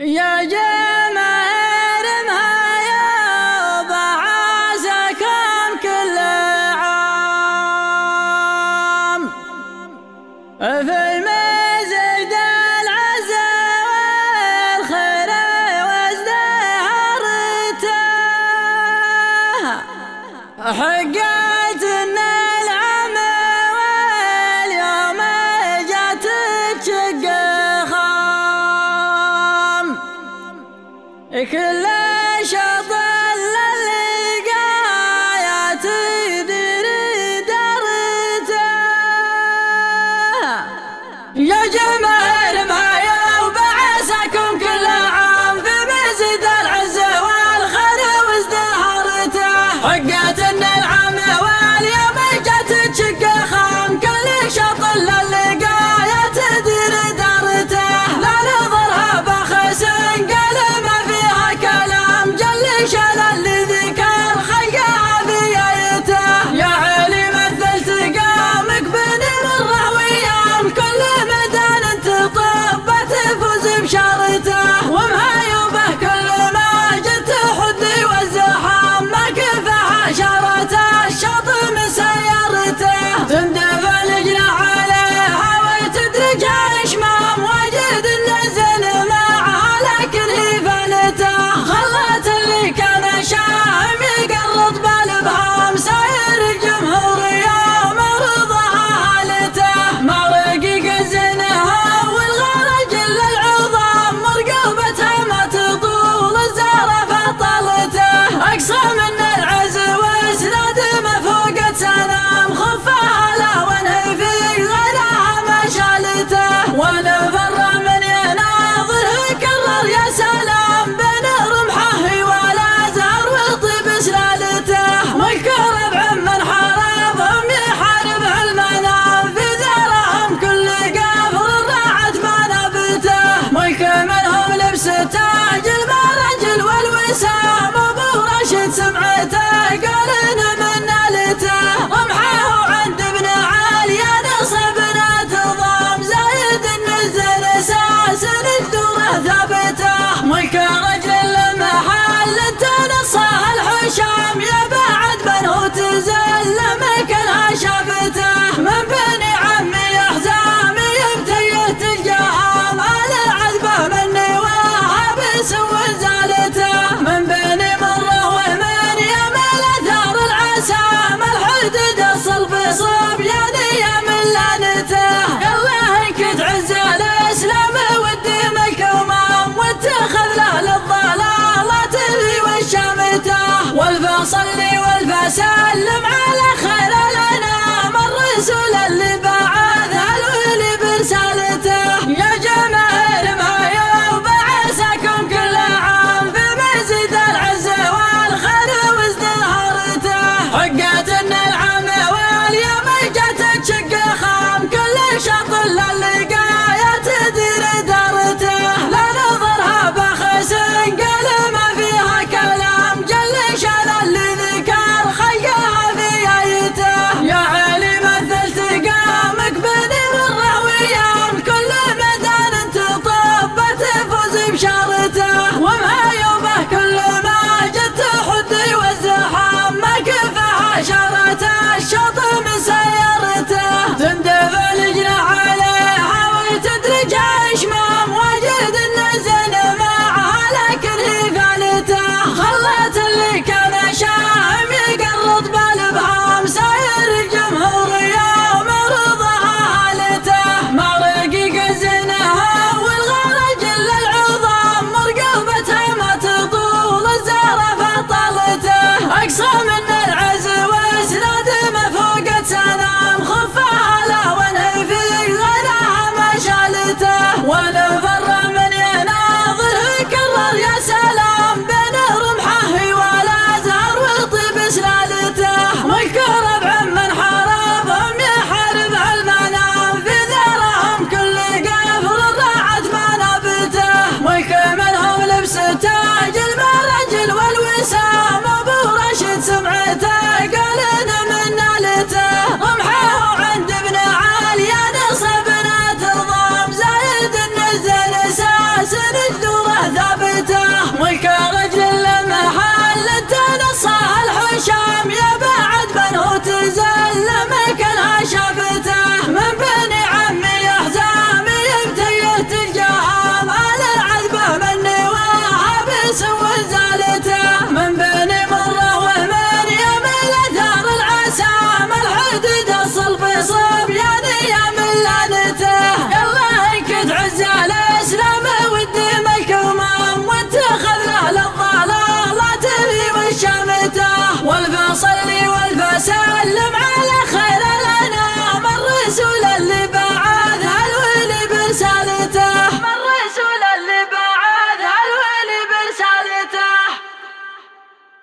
يا جمال ما يوضع بعازكم كل عام. في المزيد العزة والخير وازدهرته حقات النار Ik lees je wel. وسلم على الإسلام والدين الكومام واتخذنا للضلالات في وشامته والفصل والفسلم